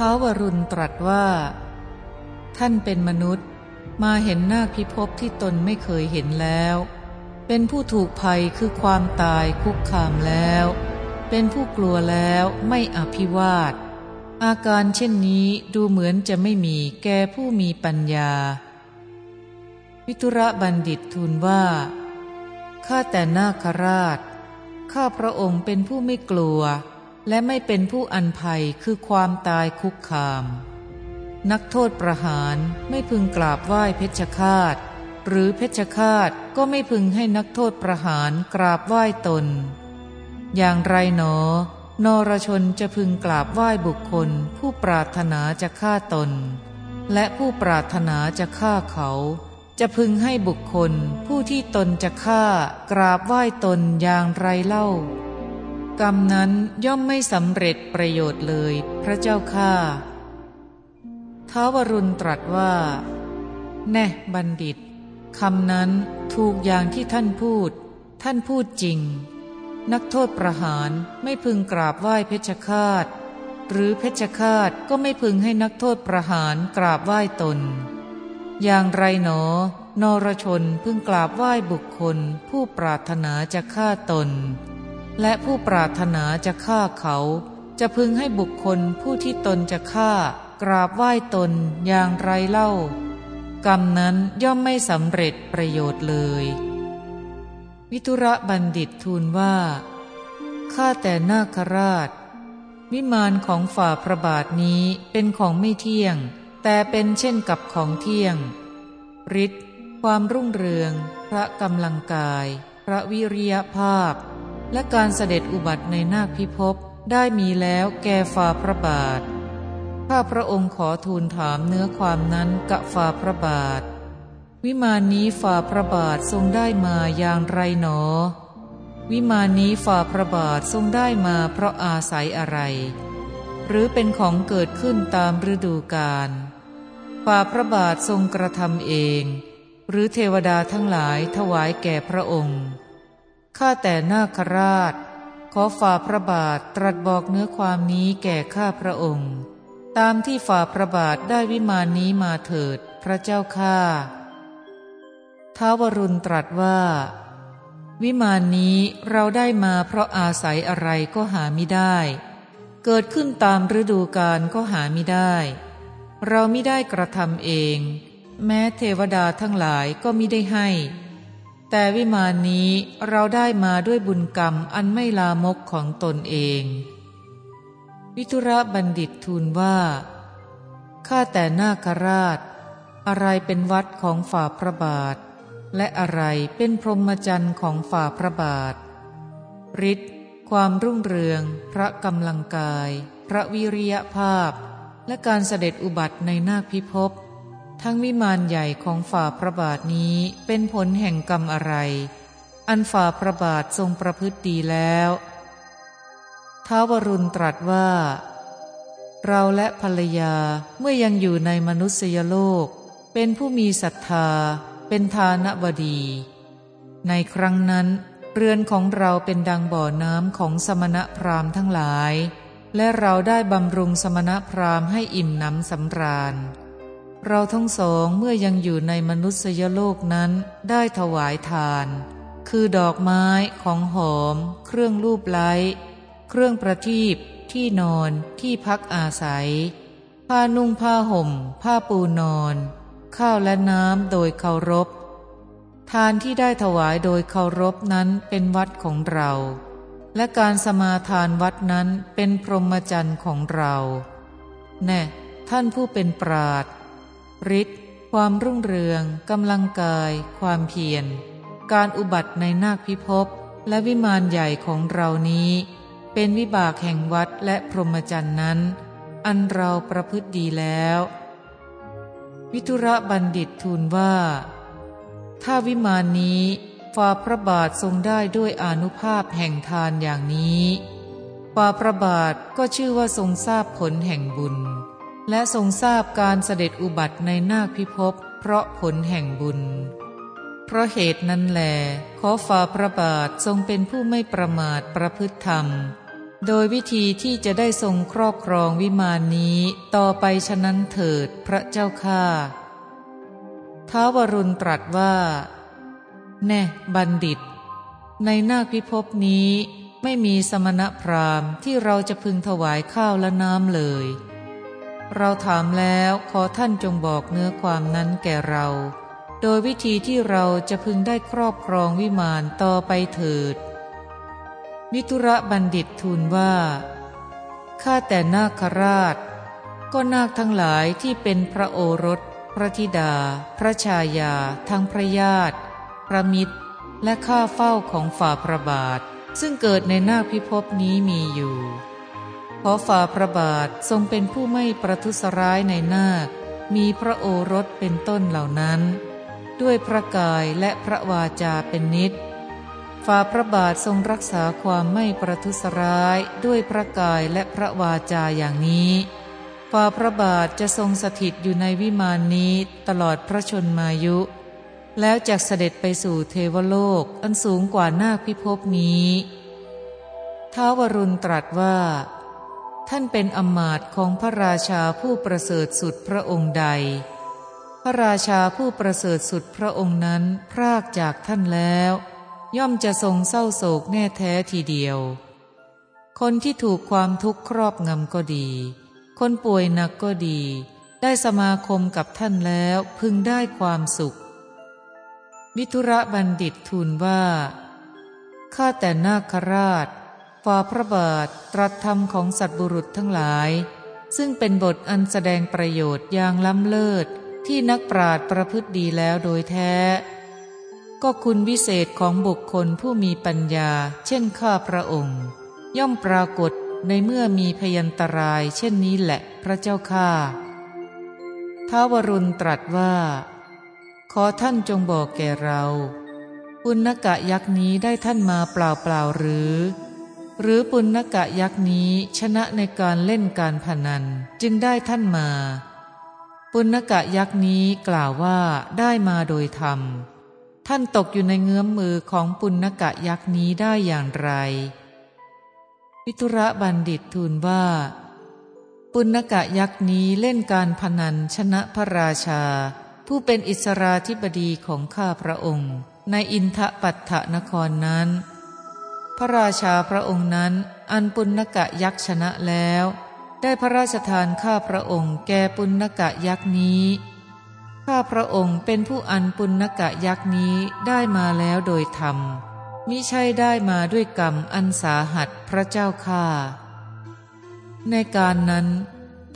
ท้าวรุณตรัสว่า ท่านเป็นมนุษย์มาเห็นนาคพิภพที่ตนไม่เคยเห็นแล้ว เป็นผู้ถูกภัยคือความตายคุกคามแล้ว เป็นผู้กลัวแล้วไม่อภิวาท อาการเช่นนี้ดูเหมือนจะไม่มีแก่ผู้มีปัญญา วิทุระบัณฑิตทูลว่า ข้าแต่นาคราช ข้าพระองค์เป็นผู้ไม่กลัว และไม่เป็นผู้อันภัยคือความตายคุกคาม นักโทษประหารไม่พึงกราบไหว้เพชฌฆาต หรือเพชฌฆาตก็ไม่พึงให้นักโทษประหารกราบไหว้ตน อย่างไรหนอ นรชนจะพึงกราบไหว้บุคคล ผู้ปรารถนาจะฆ่าตน และผู้ปรารถนาจะฆ่าเขา จะพึงให้บุคคล ผู้ที่ตนจะฆ่ากราบไหว้ตนอย่างไรเล่า กรรมนั้นย่อมไม่สำเร็จประโยชน์เลยพระเจ้าข้าท้าวรุณตรัสว่า แน่บัณฑิตคำนั้นถูกอย่างที่ท่านพูด ท่านพูดจริง นักโทษประหารไม่พึงกราบไหว้เพชฌฆาต หรือเพชฌฆาตก็ไม่พึงให้นักโทษประหารกราบไหว้ตน อย่างไรหนอ นรชนพึงกราบไหว้บุคคลผู้ปรารถนาจะฆ่าตน และผู้ปรารถนาจะฆ่าเขา จะพึงให้บุคคลผู้ที่ตนจะฆ่ากราบไหว้ตนอย่างไรเล่า กรรมนั้นย่อมไม่สำเร็จประโยชน์เลย วิทุระบัณฑิตทูลว่าข้าแต่นาคราช วิมานของฝ่าพระบาทนี้เป็นของไม่เที่ยง แต่เป็นเช่นกับของเที่ยงฤทธิ์ความรุ่งเรือง พระกำลังกาย พระวิริยภาพ และการเสด็จอุบัติในนาคพิภพได้มีแล้วแก่ฝ่าพระบาท ข้าพระองค์ขอทูลถามเนื้อความนั้นกับฝ่าพระบาท วิมานนี้ฝ่าพระบาททรงได้มาอย่างไรหนอ วิมานนี้ฝ่าพระบาททรงได้มาเพราะอาศัยอะไร หรือเป็นของเกิดขึ้นตามฤดูกาลฝ่าพระบาททรงกระทำเอง หรือเทวดาทั้งหลายถวายแก่พระองค์ ข้าแต่นาคราช ขอฝ่าพระบาทตรัสบอกเนื้อความนี้แก่ข้าพระองค์ ตามที่ฝ่าพระบาทได้วิมานนี้มาเถิดพระเจ้าข้าท้าวรุณตรัสว่า วิมานนี้เราได้มาเพราะอาศัยอะไรก็หาไม่ได้ เกิดขึ้นตามฤดูกาลก็หาไม่ได้ เราไม่ได้กระทำเอง แม้เทวดาทั้งหลายก็มิได้ให้ แต่วิมานนี้เราได้มาด้วยบุญกรรมอันไม่ลามกของตนเอง วิทุระบัณฑิตทูลว่า ข้าแต่นาคราช อะไรเป็นวัดของฝ่าพระบาท และอะไรเป็นพรหมจรรย์ของฝ่าพระบาทฤทธิ์ความรุ่งเรือง พระกำลังกาย พระวิริยภาพ และการเสด็จอุบัติในนาคพิภพ ทั้งวิมานใหญ่ของฝ่าพระบาทนี้เป็นผลแห่งกรรมอะไร อันฝ่าพระบาททรงประพฤติดีแล้วท้าวรุณตรัสว่า เราและภรรยาเมื่อยังอยู่ในมนุษยโลก เป็นผู้มีศรัทธา เป็นทานบดี ในครั้งนั้นเรือนของเราเป็นดังบ่อน้ำของสมณะพราหมณ์ทั้งหลาย และเราได้บำรุงสมณะพราหมณ์ให้อิ่มน้ำสำราญ เราทั้งสองเมื่อยังอยู่ในมนุษยโลกนั้นได้ถวายทาน คือดอกไม้ของหอม เครื่องรูปไล้ เครื่องประทีปที่นอนที่พักอาศัย ผ้านุ่งผ้าห่ม ผ้าปูนอน ข้าวและน้ำโดยเคารพ ทานที่ได้ถวายโดยเคารพนั้นเป็นวัดของเรา และการสมาทานวัดนั้นเป็นพรหมจรรย์ของเรา แน่ ท่านผู้เป็นปราด ฤทธิ์ความรุ่งเรืองกำลังกาย ความเพียร การอุบัติในนาคพิภพและวิมานใหญ่ของเรานี้ เป็นวิบากแห่งวัดและพรหมจรรย์นั้น อันเราประพฤติดีแล้ว วิทุระบัณฑิตทูลว่า ถ้าวิมานนี้ฝ่าพระบาททรงได้ด้วยอนุภาพแห่งทานอย่างนี้ฝ่าพระบาทก็ชื่อว่าทรงทราบผลแห่งบุญ และทรงทราบการเสด็จอุบัติในนาคพิภพเพราะผลแห่งบุญ เพราะเหตุนั้นแล ขอฝ่าพระบาททรงเป็นผู้ไม่ประมาทประพฤติธรรม โดยวิธีที่จะได้ทรงครอบครองวิมานนี้ ต่อไปฉะนั้นเถิดพระเจ้าข้าท้าวรุณตรัสว่า แน่บัณฑิต ในนาคพิภพนี้ไม่มีสมณพราหมณ์ที่เราจะพึงถวายข้าวและน้ำเลย เราถามแล้วขอท่านจงบอกเนื้อความนั้นแก่เรา โดยวิธีที่เราจะพึงได้ครอบครองวิมานต่อไปเถิดวิทุระบัณฑิตทูลว่า ข้าแต่นาคราช ก็นาคทั้งหลายที่เป็นพระโอรส พระธิดา พระชายา ทั้งพระญาติ พระมิตร และข้าเฝ้าของฝ่าพระบาท ซึ่งเกิดในนาคพิภพนี้มีอยู่ อฝ่าพระบาททรงเป็นผู้ไม่ประทุษร้ายในนาค มีพระโอรสเป็นต้นเหล่านั้น ด้วยพระกายและพระวาจาเป็นนิจฝ่าพระบาททรงรักษาความไม่ประทุษร้ายด้วยพระกายและพระวาจาอย่างนี้ฝ่าพระบาทจะทรงสถิตอยู่ในวิมานนี้ตลอดพระชนมายุ แล้วจากเสด็จไปสู่เทวโลกอันสูงกว่านาคพิภพนี้ท้าวรุณตรัสว่า ท่านเป็นอมาตของพระราชาผู้ประเสริฐสุดพระองค์ใด พระราชาผู้ประเสริฐสุดพระองค์นั้นพรากจากท่านแล้ว ย่อมจะทรงเศร้าโศกแน่แท้ทีเดียว คนที่ถูกความทุกข์ครอบงำก็ดี คนป่วยหนักก็ดี ได้สมาคมกับท่านแล้วพึงได้ความสุขวิทุระบัณฑิตทูลว่า ข้าแต่นาคราช ฝ่าพระบาทตรัสธรรมของสัตบุรุษทั้งหลาย ซึ่งเป็นบทอันแสดงประโยชน์อย่างล้ำเลิศที่นักปราดประพฤติดีแล้วโดยแท้ ก็คุณวิเศษของบุคคลผู้มีปัญญา เช่นข้าพระองค์ ย่อมปรากฏในเมื่อมีพยันตราย เช่นนี้แหละพระเจ้าข้าท้าวรุณตรัสว่า ขอท่านจงบอกแก่เรา ปุณกะยักษ์นี้ได้ท่านมาเปล่าเปล่าหรือ หรือปุณกะยักษ์นี้ชนะในการเล่นการพนันจึงได้ท่านมา ปุณกะยักษ์นี้กล่าวว่าได้มาโดยธรรม ท่านตกอยู่ในเงื้อมมือของปุณกะยักษ์นี้ได้อย่างไรวิทุระบัณฑิตทูลว่า ปุณกะยักษ์นี้เล่นการพนันชนะพระราชา ผู้เป็นอิสราธิบดีของข้าพระองค์ ในอินทปัตถนครนั้น พระราชาพระองค์นั้น อันปุณกะยักษ์ชนะแล้ว ได้พระราชทานข้าพระองค์แก่ปุณกะยักษ์นี้ข้าพระองค์เป็นผู้อันปุณกะยักษ์นี้ได้มาแล้วโดยธรรม มิใช่ได้มาด้วยกรรมอันสาหัสพระเจ้าข้าในการนั้น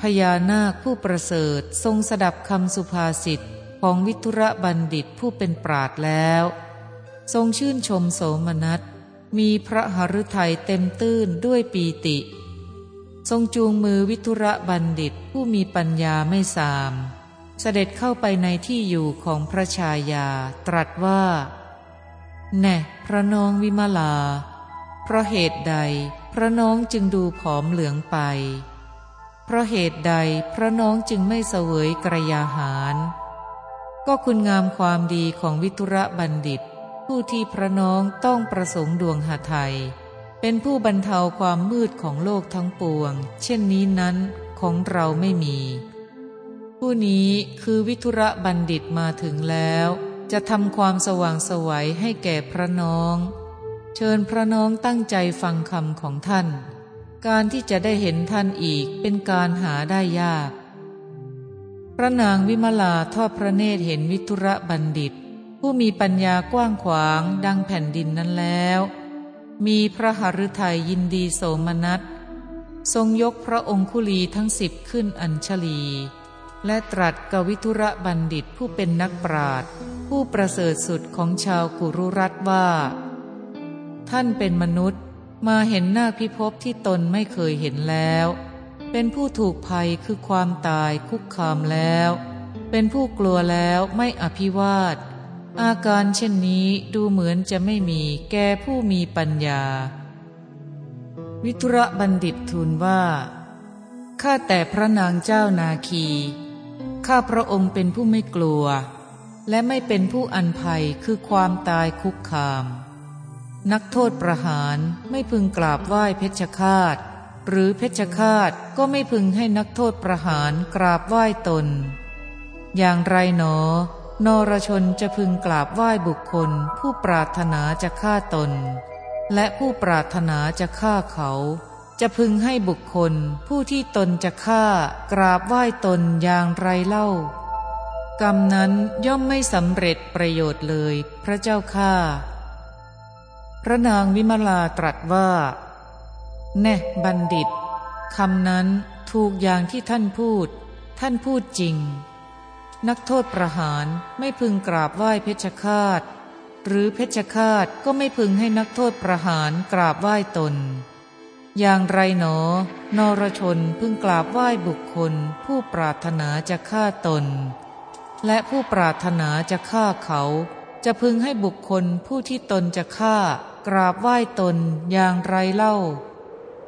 พญานาคผู้ประเสริฐทรงสดับคำสุภาษิตของวิทุระบัณฑิตผู้เป็นปราดแล้ว ทรงชื่นชมโสมนัส มีพระหฤทัยเต็มตื้นด้วยปีติ ทรงจูงมือวิทุระบัณฑิตผู้มีปัญญาไม่สาม เสด็จเข้าไปในที่อยู่ของพระชายา ตรัสว่า แน่พระน้องวิมาลา เพราะเหตุใดพระน้องจึงดูผอมเหลืองไป เพราะเหตุใดพระน้องจึงไม่เสวยกระยาหาร ก็คุณงามความดีของวิทุระบัณฑิต ผู้ที่พระน้องต้องประสงค์ดวงหาไทย เป็นผู้บรรเทาความมืดของโลกทั้งปวง เช่นนี้นั้นของเราไม่มี ผู้นี้คือวิทุระบัณฑิตมาถึงแล้ว จะทำความสว่างสวัยให้แก่พระน้อง เชิญพระน้องตั้งใจฟังคำของท่าน การที่จะได้เห็นท่านอีกเป็นการหาได้ยาก พระนางวิมลาทอดพระเนตรเห็นวิทุระบัณฑิต ผู้มีปัญญากว้างขวางดังแผ่นดินนั้นแล้ว มีพระหฤทัยยินดีโสมนัส ทรงยกพระองคุลีทั้งสิบขึ้นอัญชลี และตรัสกับวิทุระบัณฑิตผู้เป็นนักปราชญ์ผู้ประเสริฐสุดของชาวกุรุรัตว่า ท่านเป็นมนุษย์มาเห็นหน้าพิภพที่ตนไม่เคยเห็นแล้ว เป็นผู้ถูกภัยคือความตายคุกคามแล้ว เป็นผู้กลัวแล้วไม่อภิวาท อาการเช่นนี้ดูเหมือนจะไม่มีแก่ผู้มีปัญญา วิทุระบัณฑิตทูลว่า ข้าแต่พระนางเจ้านาคี ข้าพระองค์เป็นผู้ไม่กลัว และไม่เป็นผู้อันภัยคือความตายคุกคาม นักโทษประหารไม่พึงกราบไหว้เพชฌฆาต หรือเพชฌฆาตก็ไม่พึงให้นักโทษประหารกราบไหว้ตน อย่างไรหนอ นรชนจะพึงกราบไหว้บุคคล ผู้ปรารถนาจะฆ่าตน และผู้ปรารถนาจะฆ่าเขา จะพึงให้บุคคล ผู้ที่ตนจะฆ่ากราบไหว้ตนอย่างไรเล่า กรรมนั้นย่อมไม่สำเร็จประโยชน์เลยพระเจ้าข้าพระนางวิมลาตรัสว่า แน่บัณฑิตคำนั้นถูกอย่างที่ท่านพูด ท่านพูดจริง นักโทษประหารไม่พึงกราบไหว้เพชฌฆาต หรือเพชฌฆาตก็ไม่พึงให้นักโทษประหารกราบไหว้ตน อย่างไรหนอ นรชนพึงกราบไหว้บุคคล ผู้ปรารถนาจะฆ่าตน และผู้ปรารถนาจะฆ่าเขา จะพึงให้บุคคลผู้ที่ตนจะฆ่ากราบไหว้ตนอย่างไรเล่า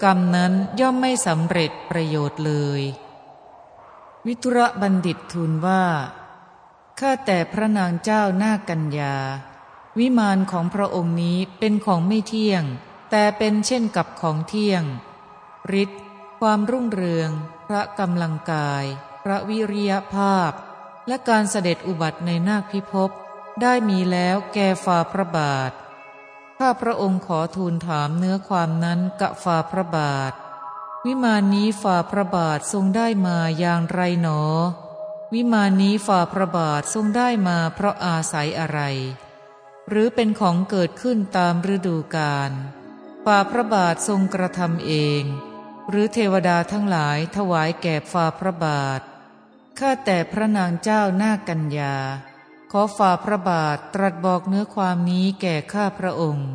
กรรมนั้นย่อมไม่สำเร็จประโยชน์เลย วิทุระบัณฑิตทูลว่า ข้าแต่พระนางเจ้าหน้ากัญญา วิมานของพระองค์นี้เป็นของไม่เที่ยง แต่เป็นเช่นกับของเที่ยงฤทธิ์ความรุ่งเรือง พระกำลังกาย พระวิริยภาพ และการเสด็จอุบัติในนาคพิภพได้มีแล้วแก่ฝ่าพระบาท ข้าพระองค์ขอทูลถามเนื้อความนั้นกะฝ่าพระบาท วิมานนี้ฝ่าพระบาททรงได้มาอย่างไรหนอ วิมานนี้ฝ่าพระบาททรงได้มาเพราะอาศัยอะไร หรือเป็นของเกิดขึ้นตามฤดูกาลฝ่าพระบาททรงกระทำเอง หรือเทวดาทั้งหลายถวายแก่ฝ่าพระบาท ข้าแต่พระนางเจ้าหน้ากัญญา ขอฝ่าพระบาทตรัสบอกเนื้อความนี้แก่ข้าพระองค์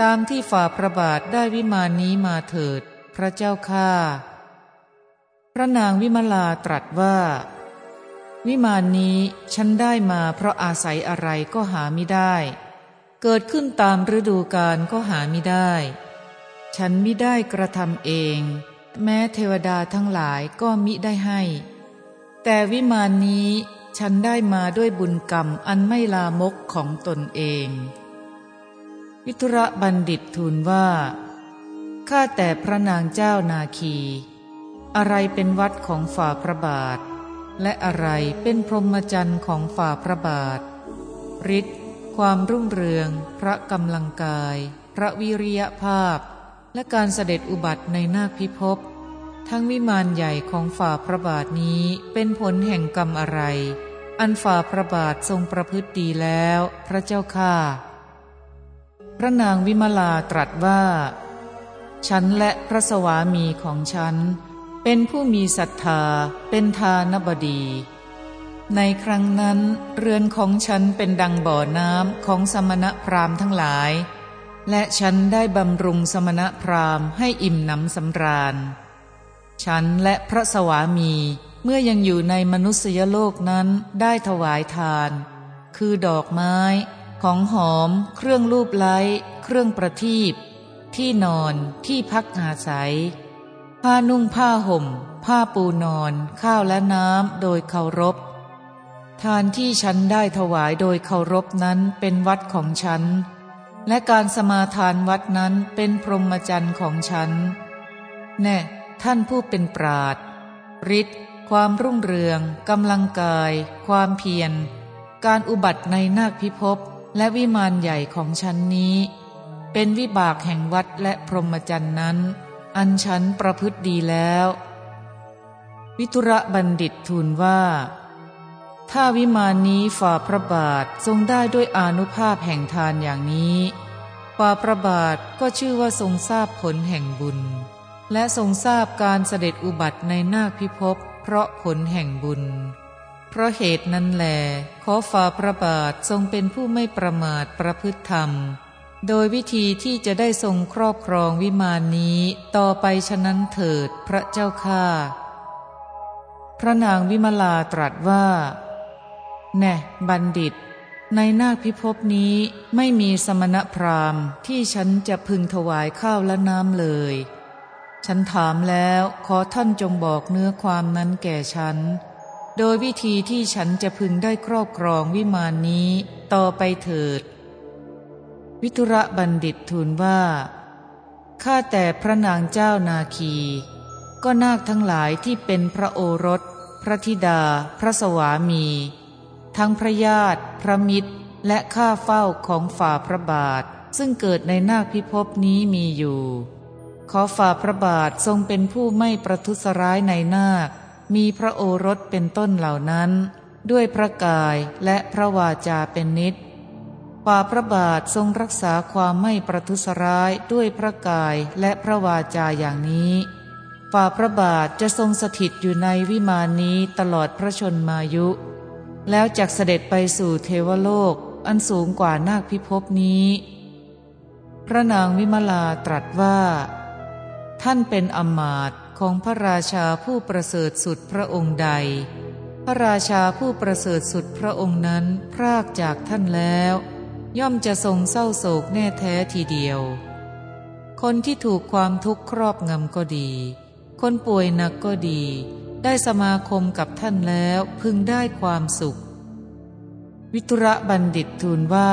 ตามที่ฝ่าพระบาทได้วิมานนี้มาเถิด พระเจ้าข้าพระนางวิมลาตรัสว่า วิมานนี้ฉันได้มาเพราะอาศัยอะไรก็หาไม่ได้ เกิดขึ้นตามฤดูกาลก็หาไม่ได้ ฉันมิได้กระทำเอง แม้เทวดาทั้งหลายก็มิได้ให้ แต่วิมานนี้ฉันได้มาด้วยบุญกรรมอันไม่ลามกของตนเอง วิทุระบัณฑิตทูลว่า ข้าแต่พระนางเจ้านาคี อะไรเป็นวัดของฝ่าพระบาท และอะไรเป็นพรหมจรรย์ของฝ่าพระบาทฤทธิ์ความรุ่งเรือง พระกำลังกาย พระวิริยภาพ และการเสด็จอุบัติในนาคพิภพทั้งวิมานใหญ่ของฝ่าพระบาทนี้เป็นผลแห่งกรรมอะไร อันฝ่าพระบาททรงประพฤติดีแล้ว พระเจ้าข้าพระนางวิมลาตรัสว่า ฉันและพระสวามีของฉัน เป็นผู้มีศรัทธาเป็นทานบดี ในครั้งนั้น เรือนของฉันเป็นดังบ่อน้ำของสมณพราหมณ์ทั้งหลาย และฉันได้บำรุงสมณพราหมณ์ให้อิ่มหนำสำราญ ฉันและพระสวามีเมื่อยังอยู่ในมนุษยโลกนั้นได้ถวายทาน คือดอกไม้ ของหอม เครื่องรูปไล้ เครื่องประทีป ที่นอนที่พักอาศัย ผ้านุ่งผ้าห่ม ผ้าปูนอน ข้าวและน้ำโดยเคารพ ทานที่ฉันได้ถวายโดยเคารพนั้นเป็นวัดของฉัน และการสมาทานวัดนั้นเป็นพรหมจรรย์ของฉัน แน่ ท่านผู้เป็นปราดฤทธิ์ความรุ่งเรืองกำลังกาย ความเพียร การอุบัติในนาคพิภพและวิมานใหญ่ของฉันนี้ เป็นวิบากแห่งวัดและพรหมจรรย์นั้น อันฉันประพฤติดีแล้ว วิทุระบัณฑิตทูลว่า ถ้าวิมานนี้ฝ่าพระบาททรงได้ด้วยอนุภาพแห่งทานอย่างนี้ฝ่าพระบาทก็ชื่อว่าทรงทราบผลแห่งบุญ และทรงทราบการเสด็จอุบัติในนาคพิภพเพราะผลแห่งบุญ เพราะเหตุนั้นแหลขอฝ่าพระบาททรงเป็นผู้ไม่ประมาทประพฤติธรรม โดยวิธีที่จะได้ทรงครอบครองวิมานนี้ต่อไปฉะนั้นเถิดพระเจ้าข้าพระนางวิมลาตรัสว่า แน่บัณฑิต ในนาคพิภพนี้ไม่มีสมณพราหมณ์ที่ฉันจะพึงถวายข้าวและน้ำเลย ฉันถามแล้วขอท่านจงบอกเนื้อความนั้นแก่ฉัน โดยวิธีที่ฉันจะพึงได้ครอบครองวิมานนี้ต่อไปเถิด วิทุระบัณฑิตทูลว่า ข้าแต่พระนางเจ้านาคี ก็นาคทั้งหลายที่เป็นพระโอรส พระธิดา พระสวามี ทั้งพระญาติ พระมิตร และข้าเฝ้าของฝ่าพระบาท ซึ่งเกิดในนาคพิภพนี้มีอยู่ ขอฝ่าพระบาททรงเป็นผู้ไม่ประทุษร้ายในนาค มีพระโอรสเป็นต้นเหล่านั้น ด้วยพระกายและพระวาจาเป็นนิด ฝ่าพระบาททรงรักษาความไม่ประทุษร้ายด้วยพระกายและพระวาจาอย่างนี้ ฝ่าพระบาทจะทรงสถิตอยู่ในวิมานนี้ตลอดพระชนมายุ แล้วจักเสด็จไปสู่เทวโลกอันสูงกว่านาคพิภพนี้ พระนางวิมลาตรัสว่า ท่านเป็นอมาตของพระราชาผู้ประเสริฐสุดพระองค์ใด พระราชาผู้ประเสริฐสุดพระองค์นั้นพรากจากท่านแล้ว ย่อมจะทรงเศร้าโศกแน่แท้ทีเดียว คนที่ถูกความทุกข์ครอบงำก็ดี คนป่วยหนักก็ดี ได้สมาคมกับท่านแล้วพึงได้ความสุข วิทุระบัณฑิตทูลว่า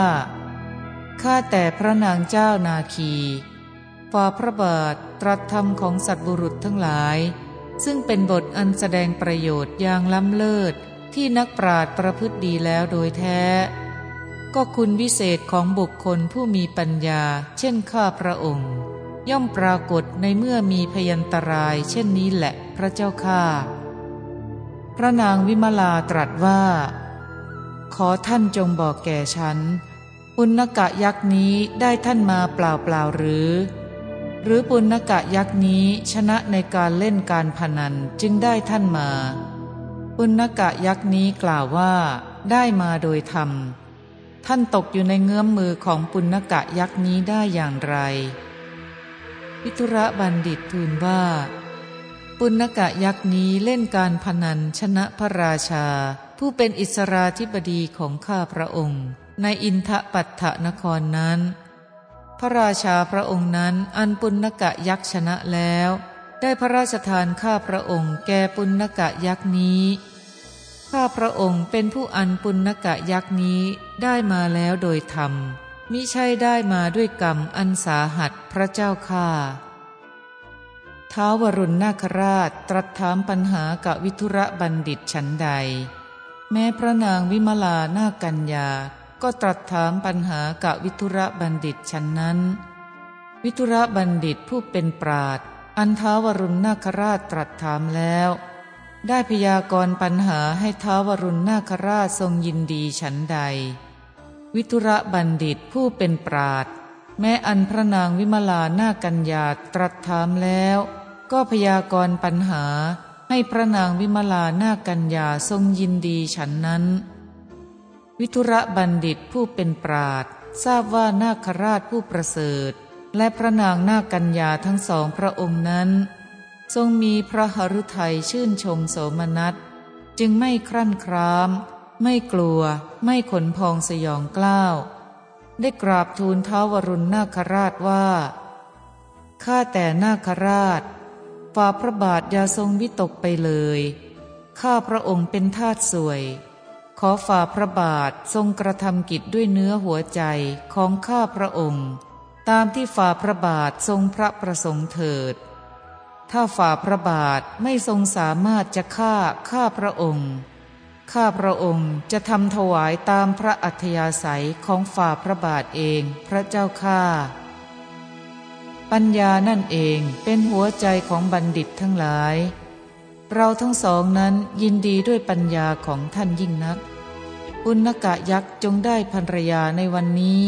ข้าแต่พระนางเจ้านาคีฝ่าพระบาทตรัสธรรมของสัตบุรุษทั้งหลาย ซึ่งเป็นบทอันแสดงประโยชน์อย่างล้ำเลิศที่นักปราชญ์ประพฤติดีแล้วโดยแท้ ก็คุณวิเศษของบุคคลผู้มีปัญญา เช่นข้าพระองค์ ย่อมปรากฏในเมื่อมีพยันตราย เช่นนี้แหละพระเจ้าข้าพระนางวิมลาตรัสว่า ขอท่านจงบอกแก่ฉันปุณกะยักษ์นี้ได้ท่านมาเปล่าเปล่าหรือ หรือปุณกะยักษ์นี้ชนะในการเล่นการพนันจึงได้ท่านมา ปุณกะยักษ์นี้กล่าวว่า ได้มาโดยธรรม ท่านตกอยู่ในเงื้อมมือของปุณกะยักษ์นี้ได้อย่างไร วิทุระบัณฑิตทูลว่า ปุณกะยักษ์นี้เล่นการพนันชนะพระราชา ผู้เป็นอิสราธิบดีของข้าพระองค์ ในอินทปัตถนครนั้น พระราชาพระองค์นั้นอันปุณกะยักษ์ชนะแล้ว ได้พระราชทานข้าพระองค์แก่ปุณกะยักษ์นี้ ข้าพระองค์เป็นผู้อันปุณกะยักษ์นี้ได้มาแล้วโดยธรรม มิใช่ได้มาด้วยกรรมอันสาหัสพระเจ้าข้าท้าวรุณนาคราชตรัสถามปัญหากับวิทุระบัณฑิตฉันใด แม้พระนางวิมลานากัญญา ก็ตรัสถามปัญหากับวิทุระบัณฑิตฉันนั้น วิทุระบัณฑิตผู้เป็นปราดอันท้าวรุณนาคราชตรัสถามแล้ว ได้พยากรณ์ปัญหาให้ท้าวรุณนาคราชทรงยินดีฉันใด วิทุระบัณฑิตผู้เป็นปราดแม้อันพระนางวิมลานากัญญาตรัสถามแล้ว ก็พยากรณ์ปัญหาให้พระนางวิมลานากัญญาทรงยินดีฉันนั้น วิทุระบัณฑิตผู้เป็นปราดทราบว่านาคราชผู้ประเสริฐ และพระนางนากัญญาทั้งสองพระองค์นั้น ทรงมีพระหฤทัยชื่นชมโสมนัส จึงไม่ครั่นคราม ไม่กลัว ไม่ขนพองสยองกล้าว ได้กราบทูลท้าวรุณนาคราชว่า ข้าแต่นาคราช ฝ่าพระบาทอย่าทรงวิตกไปเลย ข้าพระองค์เป็นทาสสวย ขอฝ่าพระบาททรงกระทำกิจด้วยเนื้อหัวใจของข้าพระองค์ ตามที่ฝ่าพระบาททรงพระประสงค์เถิด ถ้าฝ่าพระบาทไม่ทรงสามารถจะฆ่าข้าพระองค์ ข้าพระองค์จะทำถวายตามพระอัธยาศัยของฝ่าพระบาทเองพระเจ้าข้าปัญญานั่นเองเป็นหัวใจของบัณฑิตทั้งหลาย เราทั้งสองนั้นยินดีด้วยปัญญาของท่านยิ่งนัก อุณกะยักษ์จงได้ภรรยาในวันนี้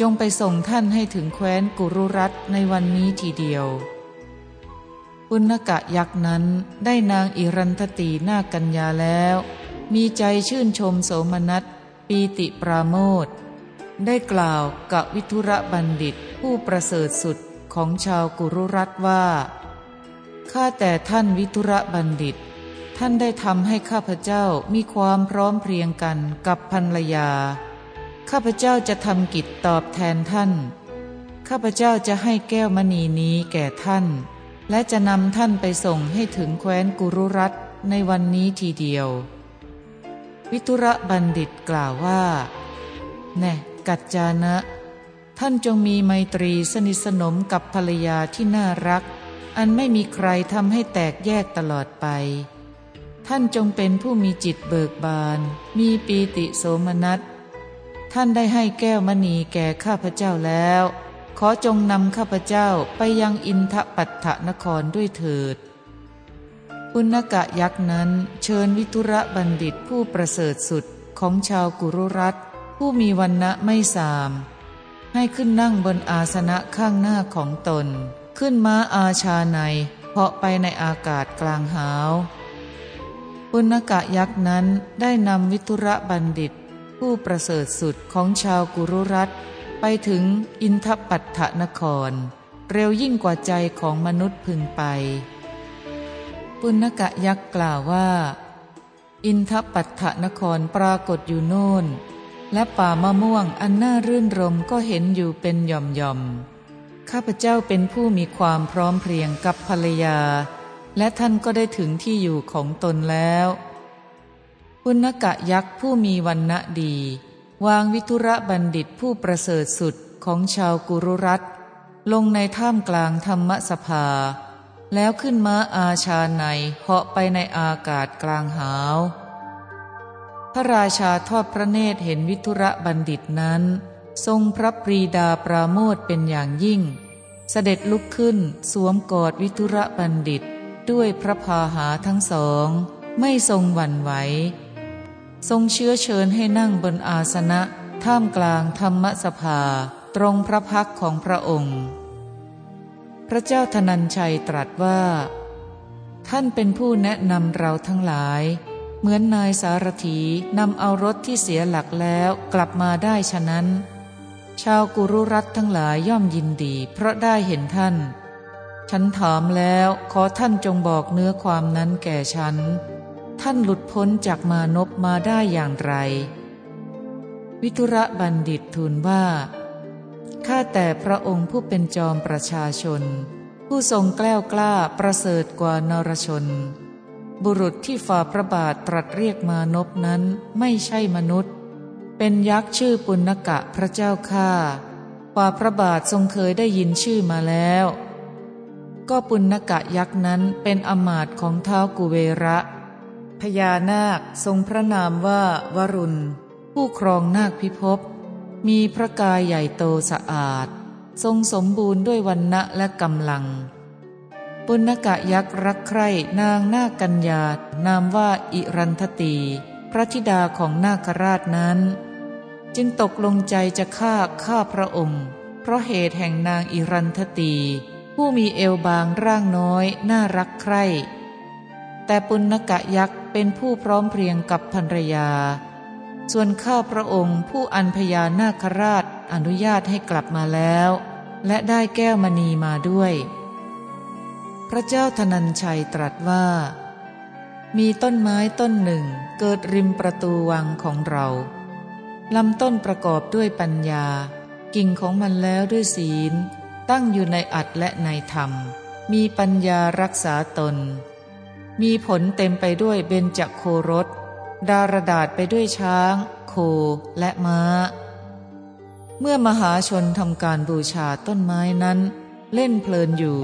จงไปส่งท่านให้ถึงแคว้นกุรุรัตในวันนี้ทีเดียว ปุณกะยักษ์นั้นได้นางอิรันทตีนากัญญาแล้ว มีใจชื่นชมโสมนัสปีติปราโมทได้กล่าวกับวิทุระบัณฑิตผู้ประเสริฐสุดของชาวกุรุรัตว่า ข้าแต่ท่านวิทุระบัณฑิต ท่านได้ทำให้ข้าพเจ้ามีความพร้อมเพรียงกันกับภรรยา ข้าพเจ้าจะทำกิจตอบแทนท่าน ข้าพเจ้าจะให้แก้วมณีนี้แก่ท่าน และจะนำท่านไปส่งให้ถึงแคว้นกุรุรัตในวันนี้ทีเดียว วิทุระบัณฑิตกล่าวว่า แน่กัจจานะ ท่านจงมีไมตรีสนิทสนมกับภรรยาที่น่ารัก อันไม่มีใครทำให้แตกแยกตลอดไป ท่านจงเป็นผู้มีจิตเบิกบาน มีปีติโสมนัส ท่านได้ให้แก้วมณีแก่ข้าพเจ้าแล้ว ขอจงนำข้าพเจ้าไปยังอินทปัตถนครด้วยเถิดปุณกะยักษ์นั้นเชิญวิทุระบัณฑิตผู้ประเสริฐสุดของชาวกุรุรัตผู้มีวันณะไม่สาม ให้ขึ้นนั่งบนอาสนะข้างหน้าของตน ขึ้นม้าอาชาในเหาะไปในอากาศกลางหาวปุณกะยักษ์นั้นได้นำวิทุระบัณฑิต ผู้ประเสริฐสุดของชาวกุรุรัต ไปถึงอินทปัตถนคร เร็วยิ่งกว่าใจของมนุษย์พึงไป ปุณกะยักษ์กล่าวว่า อินทปัตถนครปรากฏอยู่โน่น และป่ามะม่วงอันน่ารื่นรมก็เห็นอยู่เป็นหย่อมย่อมข้าพเจ้าเป็นผู้มีความพร้อมเพรียงกับภรรยา และท่านก็ได้ถึงที่อยู่ของตนแล้วปุณกะยักษ์ผู้มีวันณะดี วางวิทุระบัณฑิตผู้ประเสริฐสุดของชาวกุรุรัตลงในท่ามกลางธรรมสภา แล้วขึ้นม้าอาชาในเหาะไปในอากาศกลางหาว พระราชาทอดพระเนตรเห็นวิทุระบัณฑิตนั้น ทรงพระปรีดาปราโมทเป็นอย่างยิ่ง เสด็จลุกขึ้นสวมกอดวิทุระบัณฑิตด้วยพระพาหาทั้งสอง ไม่ทรงหวั่นไหว ทรงเชื้อเชิญให้นั่งบนอาสนะท่ามกลางธรรมสภา ตรงพระพักของพระองค์ พระเจ้าธนัญชัยตรัสว่า ท่านเป็นผู้แนะนำเราทั้งหลาย เหมือนนายสารถีนำเอารถที่เสียหลักแล้วกลับมาได้ฉะนั้น ชาวกุรุรัตทั้งหลายย่อมยินดี เพราะได้เห็นท่าน ฉันถามแล้วขอท่านจงบอกเนื้อความนั้นแก่ฉัน ท่านหลุดพ้นจากมานพมาได้อย่างไร วิทุระบัณฑิตทูลว่า ข้าแต่พระองค์ผู้เป็นจอมประชาชน ผู้ทรงแกล้วกล้าประเสริฐกว่านรชน บุรุษที่ฝ่าพระบาทตรัสเรียกมานพนั้นไม่ใช่มนุษย์ เป็นยักษ์ชื่อปุณกะพระเจ้าข้าฝ่าพระบาททรงเคยได้ยินชื่อมาแล้วก็ปุณกะยักษ์นั้นเป็นอมาตของเท้ากุเวระ พญานาคทรงพระนามว่าวรุณ ผู้ครองนาคพิภพ มีพระกายใหญ่โตสะอาด ทรงสมบูรณ์ด้วยวันณะและกำลัง ปุณกะยักษ์รักใคร่นางนาคกัญญานามว่าอิรันทตีพระธิดาของนาคราชนั้น จึงตกลงใจจะฆ่าฆ่าพระองค์ เพราะเหตุแห่งนางอิรันทตีผู้มีเอวบางร่างน้อยน่ารักใคร่แต่ปุณกะยักษ์ เป็นผู้พร้อมเพรียงกับภรรยา ส่วนข้าพระองค์ผู้อันพญานาคราชอนุญาตให้กลับมาแล้ว และได้แก้วมณีมาด้วย พระเจ้าธนัญชัยตรัสว่า มีต้นไม้ต้นหนึ่งเกิดริมประตูวังของเราลำต้นประกอบด้วยปัญญา กิ่งของมันแล้วด้วยศีล ตั้งอยู่ในอัดและในธรรม มีปัญญารักษาตน มีผลเต็มไปด้วยเบญจโครสดารดาษไปด้วยช้าง โคและม้า เมื่อมหาชนทำการบูชาต้นไม้นั้น เล่นเพลินอยู่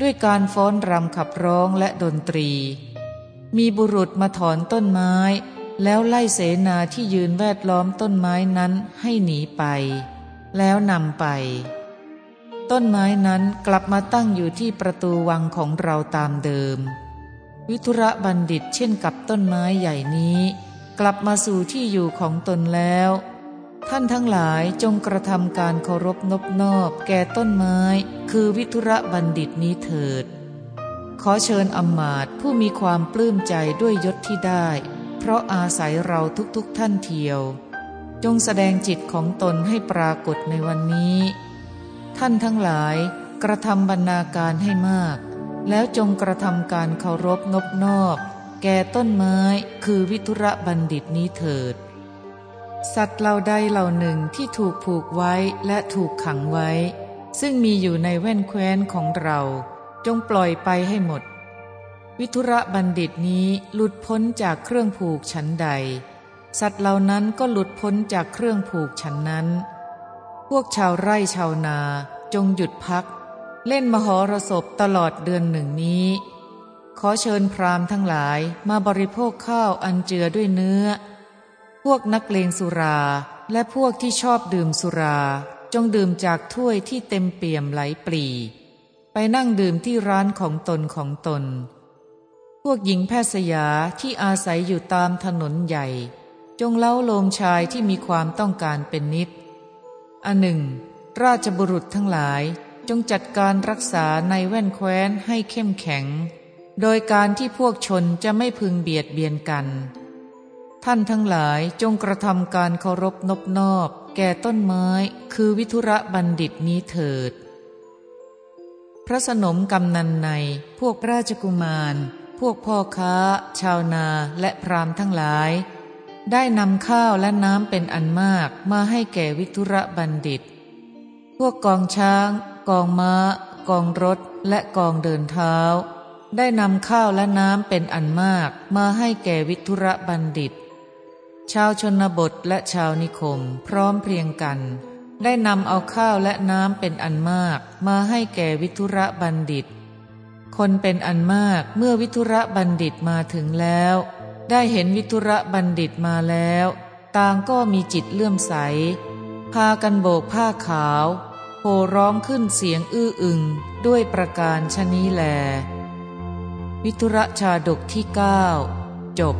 ด้วยการฟ้อนรำขับร้องและดนตรี มีบุรุษมาถอนต้นไม้ แล้วไล่เสนาที่ยืนแวดล้อมต้นไม้นั้นให้หนีไป แล้วนำไป ต้นไม้นั้นกลับมาตั้งอยู่ที่ประตูวังของเราตามเดิม วิทุระบัณฑิตเช่นกับต้นไม้ใหญ่นี้ กลับมาสู่ที่อยู่ของตนแล้ว ท่านทั้งหลายจงกระทำการเคารพนบนอบแก่ต้นไม้ คือวิทุระบัณฑิตนี้เถิด ขอเชิญอมมาตผู้มีความปลื้มใจด้วยยศที่ได้ เพราะอาศัยเราทุกๆทท่านเทียว จงแสดงจิตของตนให้ปรากฏในวันนี้ ท่านทั้งหลายกระทำบรรณาการให้มาก แล้วจงกระทำการเคารพนบนอบ แก่ต้นไม้คือวิทุระบัณฑิตนี้เถิด สัตว์เหล่าใดเหล่าหนึ่งที่ถูกผูกไว้และถูกขังไว้ ซึ่งมีอยู่ในแว่นแคว้นของเรา จงปล่อยไปให้หมด วิทุระบัณฑิตนี้หลุดพ้นจากเครื่องผูกชั้นใด สัตว์เหล่านั้นก็หลุดพ้นจากเครื่องผูกชั้นนั้น พวกชาวไร่ชาวนาจงหยุดพัก เล่นมหรสพตลอดเดือนหนึ่งนี้ ขอเชิญพราหมณ์ทั้งหลายมาบริโภคข้าวอันเจือด้วยเนื้อ พวกนักเลงสุราและพวกที่ชอบดื่มสุรา จงดื่มจากถ้วยที่เต็มเปี่ยมไหลปรีไปนั่งดื่มที่ร้านของตนของตน พวกหญิงแพทย์สยาที่อาศัยอยู่ตามถนนใหญ่ จงเล้าโลมชายที่มีความต้องการเป็นนิด อันหนึ่ง ราชบุรุษทั้งหลาย จงจัดการรักษาในแว่นแคว้นให้เข้มแข็ง โดยการที่พวกชนจะไม่พึงเบียดเบียนกัน ท่านทั้งหลายจงกระทำการเคารพนบนอบแก่ต้นไม้คือวิทุระบัณฑิตนี้เถิด พระสนมกำนันในพวกราชกุมาร พวกพ่อค้า ชาวนาและพรามทั้งหลาย ได้นำข้าวและน้ำเป็นอันมากมาให้แก่วิทุระบัณฑิต พวกกองช้าง กองม้า กองรถ และกองเดินเท้า ได้นำข้าวและน้ำเป็นอันมากมาให้แก่วิทุระบัณฑิต ชาวชนบทและชาวนิคมพร้อมเพรียงกัน ได้นำเอาข้าวและน้ำเป็นอันมากมาให้แก่วิทุระบัณฑิต คนเป็นอันมากเมื่อวิทุระบัณฑิตมาถึงแล้ว ได้เห็นวิทุระบัณฑิตมาแล้ว ต่างก็มีจิตเลื่อมใส พากันโบกผ้าขาว โห่ร้องขึ้นเสียงอื้ออึงด้วยประการชนี้แล วิทุระชาดกที่เก้าจบ